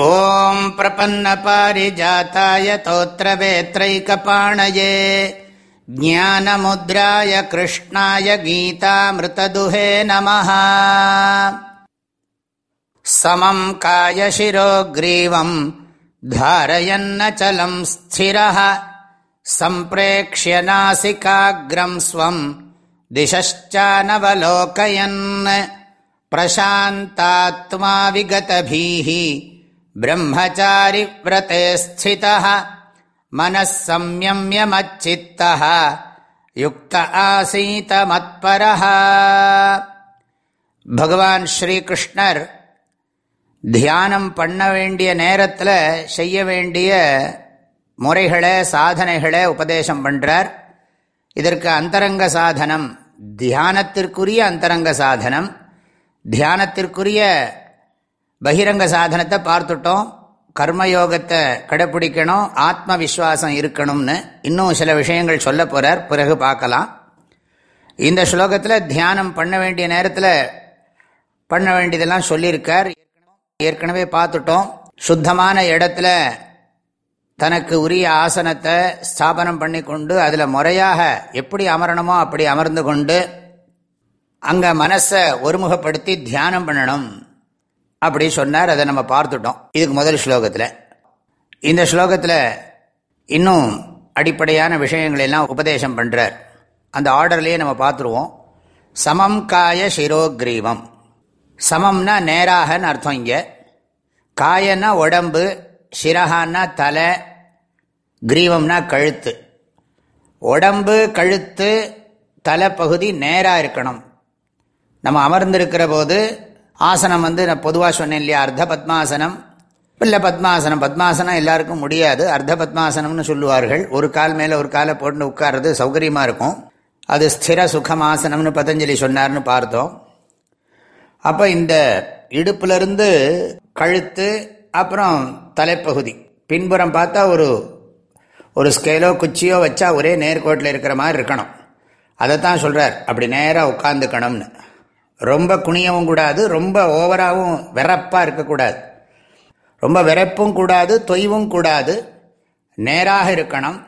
ॐ प्रपन्नपारिजाताय तोत्रवेत्रैकपाणये ज्ञानमुद्राय कृष्णाय गीतामृतदुहे नमः समं कायशिरो ग्रीवम् धारयन्नचलम् स्थिरः सम्प्रेक्ष्य नासिकाग्रम् स्वम् दिशश्चानवलोकयन् प्रशान्तात्मा विगतभीः பிரம்மச்சாரி விரதே ஸ்தித மனசம்யமியமச்சித்த யுக்த ஆசீத மத்பர பகவான் ஸ்ரீகிருஷ்ணர் தியானம் பண்ண வேண்டிய நேரத்தில் செய்ய வேண்டிய முறைகளை சாதனைகளை உபதேசம் பண்ணுறார் இதற்கு அந்தரங்க சாதனம் தியானத்திற்குரிய அந்தரங்க சாதனம். தியானத்திற்குரிய பகிரங்க சாதனத்தை பார்த்துட்டோம். கர்மயோகத்தை கடைப்பிடிக்கணும் ஆத்ம விஸ்வாசம் இருக்கணும்னு இன்னும் சில விஷயங்கள் சொல்ல போகிறார் பிறகு பார்க்கலாம். இந்த ஸ்லோகத்தில் தியானம் பண்ண வேண்டிய நேரத்தில் பண்ண வேண்டியதெல்லாம் சொல்லியிருக்கார். ஏற்கனவே பார்த்துட்டோம். சுத்தமான இடத்துல தனக்கு உரிய ஆசனத்தை ஸ்தாபனம் பண்ணி கொண்டு அதில் முறையாக எப்படி அமரணுமோ அப்படி அமர்ந்து கொண்டு அங்கே மனசை ஒருமுகப்படுத்தி தியானம் பண்ணணும். அப்படி சொன்னார் அதை நம்ம பார்த்துட்டோம். இதுக்கு முதல் ஸ்லோகத்தில். இந்த ஸ்லோகத்தில் இன்னும் அடிப்படையான விஷயங்கள் எல்லாம் உபதேசம் பண்ணுறார் அந்த ஆர்டர்லேயே நம்ம பார்த்துருவோம். சமம் காய சிரோக்ரீவம். சமம்னா நேராகன்னு அர்த்தம் இங்கே. காயன்னா உடம்பு சிரகான்னா தலை கிரீவம்னா கழுத்து. உடம்பு கழுத்து தலைப்பகுதி நேராக இருக்கணும். நம்ம அமர்ந்திருக்கிற போது ஆசனம் வந்து நான் பொதுவாக சொன்னேன் இல்லையா? அர்த்த பத்மாசனம். இல்லை பத்மாசனம். பத்மாசனம் எல்லாருக்கும் முடியாது. அர்த்த பத்மாசனம்னு சொல்லுவார்கள். ஒரு கால் மேலே ஒரு காலை போட்டு உட்கார்றது சௌகரியமாக இருக்கும். அது ஸ்திர சுகமாசனம்னு பதஞ்சலி சொன்னார்னு பார்த்தோம். அப்போ இந்த இடுப்புலேருந்து கழுத்து அப்புறம் தலைப்பகுதி. பின்புறம் பார்த்தா ஒரு ஒரு ஸ்கேலோ குச்சியோ வச்சா ஒரே நேர்கோட்டில் இருக்கிற மாதிரி இருக்கணும். அதைத்தான் சொல்கிறார் அப்படி நேராக உட்காந்துக்கணும்னு ரொம்ப குனியவும் கூடாது ரொம்ப ஓவராகவும் வெறப்பாக இருக்கக்கூடாது. ரொம்ப வெறப்பும் கூடாது தொய்வும் கூடாது. நேராக இருக்கணும்.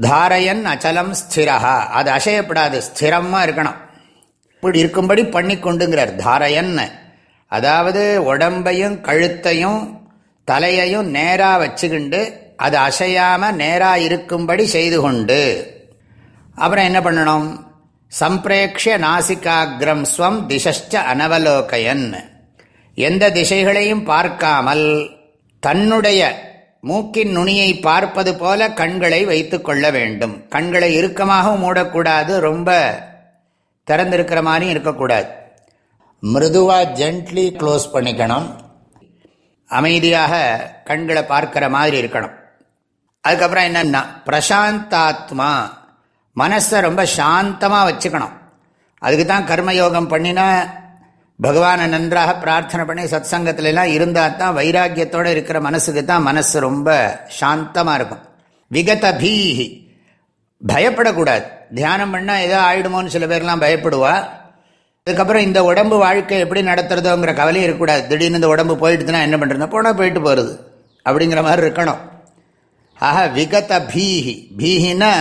தாரையன் அச்சலம் ஸ்திரஹா. அது அசையப்படாது ஸ்திரமாக இருக்கணும். இப்படி இருக்கும்படி பண்ணி கொண்டுங்கிறார் தாரையன்னு அதாவது உடம்பையும் கழுத்தையும் தலையையும் நேராக வச்சுக்கிண்டு அது அசையாமல் நேராக இருக்கும்படி செய்து கொண்டு அப்புறம் என்ன பண்ணணும்? சம்பிரேக்ஷ நாசிகாகிரம் ஸ்வம் திசஷ்ட அனவலோகயன். எந்த திசைகளையும் பார்க்காமல் தன்னுடைய மூக்கின் நுனியை பார்ப்பது போல கண்களை வைத்து கொள்ள வேண்டும். கண்களை இறுக்கமாகவும் மூடக்கூடாது ரொம்ப திறந்திருக்கிற மாதிரியும் இருக்கக்கூடாது. மிருதுவாக ஜென்ட்லி க்ளோஸ் பண்ணிக்கணும். அமைதியாக கண்களை பார்க்கிற மாதிரி இருக்கணும். அதுக்கப்புறம் என்னன்னா பிரசாந்தாத்மா மனசை ரொம்ப சாந்தமாக வச்சுக்கணும். அதுக்கு தான் கர்மயோகம் பண்ணினா பகவானை நன்றாக பிரார்த்தனை பண்ணி சத் சங்கத்திலலாம் இருந்தால் தான் வைராக்கியத்தோடு இருக்கிற மனசுக்கு தான் மனசு ரொம்ப சாந்தமாக இருக்கும். விகத பீஹி. பயப்படக்கூடாது. தியானம் பண்ணால் ஏதோ ஆயிடுமோன்னு சில பேர்லாம் பயப்படுவா. அதுக்கப்புறம் இந்த உடம்பு வாழ்க்கை எப்படி நடத்துறதோங்கிற கவலையும் இருக்கக்கூடாது. திடீர்னு இந்த உடம்பு போயிட்டுதுன்னா என்ன பண்ணுறதுனா போனால் போயிட்டு போகிறது அப்படிங்கிற மாதிரி இருக்கணும். ஆக விகத பீஹி. பீஹினா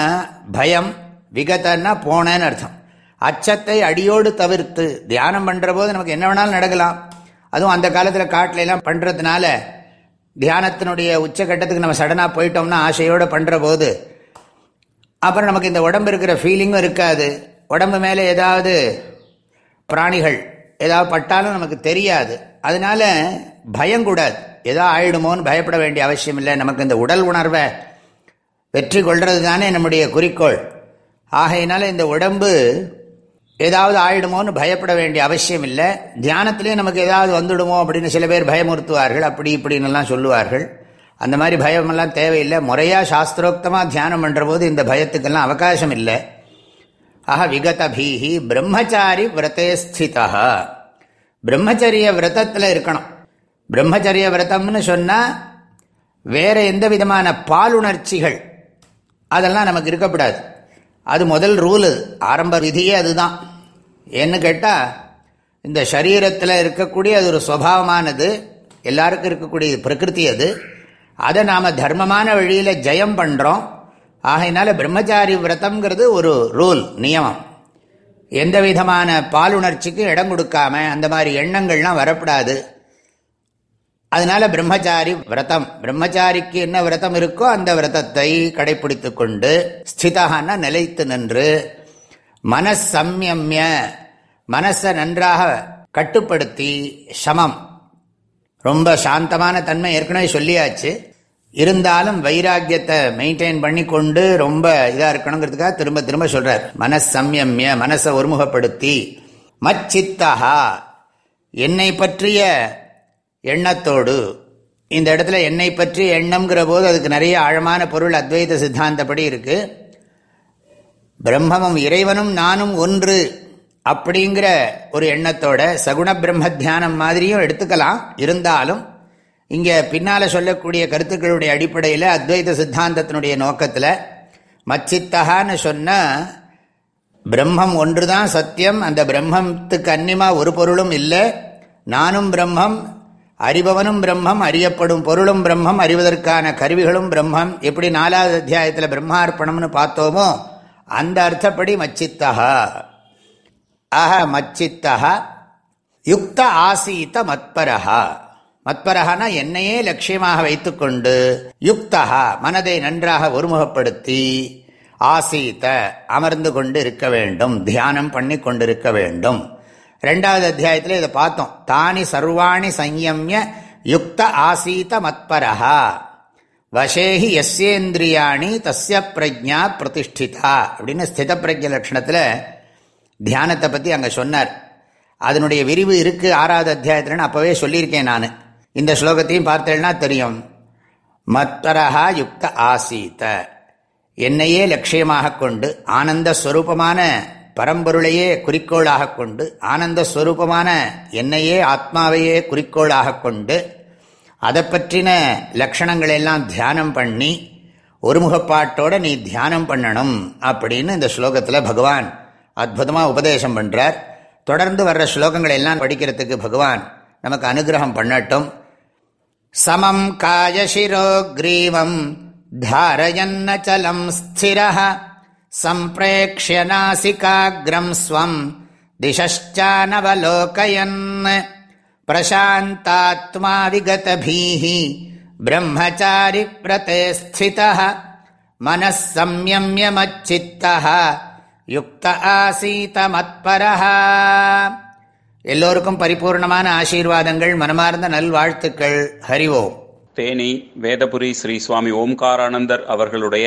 பயம் விகதன்னா போனேன்னு அர்த்தம். அச்சத்தை அடியோடு தவிர்த்து தியானம் பண்ணுற போது நமக்கு என்ன வேணாலும் நடக்கலாம். அதுவும் அந்த காலத்தில் காட்டில எல்லாம் பண்ணுறதுனால தியானத்தினுடைய உச்சகட்டத்துக்கு நம்ம சடனாக போயிட்டோம்னா ஆசையோடு பண்ணுற போது அப்புறம் நமக்கு இந்த உடம்பு இருக்கிற ஃபீலிங்கும் இருக்காது. உடம்பு மேலே ஏதாவது பிராணிகள் ஏதாவது பட்டாலும் நமக்கு தெரியாது. அதனால பயம் கூடாது. ஏதோ ஆயிடுமோன்னு பயப்பட வேண்டிய அவசியம் இல்லை. நமக்கு இந்த உடல் உணர்வை வெற்றி கொள்வது தானே நம்முடைய குறிக்கோள். ஆகையினால இந்த உடம்பு ஏதாவது ஆயிடுமோன்னு பயப்பட வேண்டிய அவசியம் இல்லை. தியானத்திலே நமக்கு ஏதாவது வந்துடுமோ அப்படின்னு சில பேர் பயமுறுத்துவார்கள். அப்படி இப்படின்னு சொல்லுவார்கள். அந்த மாதிரி பயமெல்லாம் தேவையில்லை. முறையாக சாஸ்திரோக்தமாக தியானம் பண்ணுற போது இந்த பயத்துக்கெல்லாம் அவகாசம் இல்லை. ஆஹ விகதபீஹி பிரம்மச்சாரி விரதே ஸ்திதா பிரம்மச்சரிய விரதத்தில் இருக்கணும். பிரம்மச்சரிய விரதம்னு சொன்னால் வேறு எந்த விதமான பாலுணர்ச்சிகள் அதெல்லாம் நமக்கு இருக்கக்கூடாது. அது முதல் ரூலு. ஆரம்ப விதியே அதுதான். ஏன்னு கேட்டால் இந்த சரீரத்தில் இருக்கக்கூடிய அது ஒரு சுவாவமானது. எல்லாருக்கும் இருக்கக்கூடிய பிரகிருதி அது. அதை நாம் தர்மமான வழியில் ஜெயம் பண்ணுறோம் ஆகையினால பிரம்மச்சாரி விரதம்ங்கிறது ஒரு ரூல் நியமம். எந்த விதமான பாலுணர்ச்சிக்கும் இடம் கொடுக்காம அந்த மாதிரி எண்ணங்கள்லாம் வரப்படாது அதனால பிரம்மச்சாரி விரதம். பிரம்மச்சாரிக்கு என்ன விரதம் இருக்கோ அந்த விரதத்தை கடைபிடித்து கொண்டு ஸ்திதான நிலைத்து நின்று மனசம்யம்ய மனசை நன்றாக கட்டுப்படுத்தி சமம். ரொம்ப சாந்தமான தன்மை ஏற்கனவே சொல்லியாச்சு. இருந்தாலும் வைராக்கியத்தை மெயின்டைன் பண்ணி கொண்டு ரொம்ப இதாக இருக்கணுங்கிறதுக்காக திரும்ப திரும்ப சொல்கிறார் மனசம்யம்ய மனசை ஒருமுகப்படுத்தி. மச்சித்தகா என்னை பற்றிய எண்ணத்தோடு இந்த இடத்துல என்னை பற்றி எண்ணம்ங்கிற போது அதுக்கு நிறைய ஆழமான பொருள் அத்வைத சித்தாந்தப்படி இருக்கு. பிரம்மமும் இறைவனும் நானும் ஒன்று அப்படிங்கிற ஒரு எண்ணத்தோட சகுண பிரம்ம தியானம் மாதிரியும் எடுத்துக்கலாம். இருந்தாலும் இங்கே பின்னால் சொல்லக்கூடிய கருத்துக்களுடைய அடிப்படையில் அத்வைத சித்தாந்தத்தினுடைய நோக்கத்தில் மச்சித்தகான்னு சொன்னால் பிரம்மம் ஒன்று தான் சத்தியம் அந்த பிரம்மத்துக்கு அந்நியமாக ஒரு பொருளும் இல்லை. நானும் பிரம்மம் அறிபவனும் பிரம்மம் அறியப்படும் பொருளும் பிரம்மம் அறிவதற்கான கருவிகளும் பிரம்மம். எப்படி நாலாவது அத்தியாயத்தில் பிரம்மார்ப்பணம்னு பார்த்தோமோ அந்த அர்த்தப்படி மச்சித்தா ஆஹ மச்சித்தா யுக்த ஆசீத்த மத்பரஹா. மத்பரகனா என்னையே லட்சியமாக வைத்துக்கொண்டு யுக்தா மனதை நன்றாக ஒருமுகப்படுத்தி ஆசீத்த அமர்ந்து கொண்டு இருக்க வேண்டும் தியானம் பண்ணி கொண்டிருக்க வேண்டும். ரெண்டாவது அத்தியாயத்தில் இதை பார்த்தோம். தானி சர்வாணி சம்யமிய யுக்த ஆசீத மத்பரஹா. வசேஹி எஸ்யேந்திரியாணி தஸ்ய பிரஜா பிரதிஷ்டிதா. அப்படின்னு ஸ்தித பிரஜ லட்சணத்தில் தியானத்தை பற்றி அங்கே சொன்னார். அதனுடைய விரிவு இருக்குது ஆறாவது அத்தியாயத்தில்னு அப்போவே சொல்லியிருக்கேன் நான். இந்த ஸ்லோகத்தையும் பார்த்தேன்னா தெரியும். மத்பரஹா யுக்த ஆசீத. என்னையே லட்சியமாக கொண்டு ஆனந்த ஸ்வரூபமான பரம்பொருளையே குறிக்கோளாக கொண்டு ஆனந்த ஸ்வரூபமான என்னையே ஆத்மாவையே குறிக்கோளாக கொண்டு அதை பற்றின லக்ஷணங்களெல்லாம் தியானம் பண்ணி ஒருமுகப்பாட்டோட நீ தியானம் பண்ணணும் அப்படின்னு இந்த ஸ்லோகத்தில் பகவான் அற்புதமாக உபதேசம் பண்ணுறார் தொடர்ந்து வர்ற ஸ்லோகங்கள் எல்லாம் படிக்கிறதுக்கு பகவான் நமக்கு அனுகிரகம் பண்ணட்டும். சமம் காயசிரோ கிரீவம் தாரயன்னச்சலம் ஸ்திர सम्प्रेक्ष्य नासिकाग्रम् स्वम् दिशश्चानवलोकयन् प्रशान्तात्मा विगतभीः ब्रह्मचारिव्रते स्थितः मनः संयम्यमच्चित्तः யுக்த ஆசீத மத்பரஹா எல்லோருக்கும் பரிபூர்ணமான ஆசீர்வாதங்கள் மனமார்ந்த நல்வாழ்த்துக்கள் ஹரிவோம் தேனி வேதபுரி ஸ்ரீ சுவாமி ஓம்காரானந்தர் அவர்களுடைய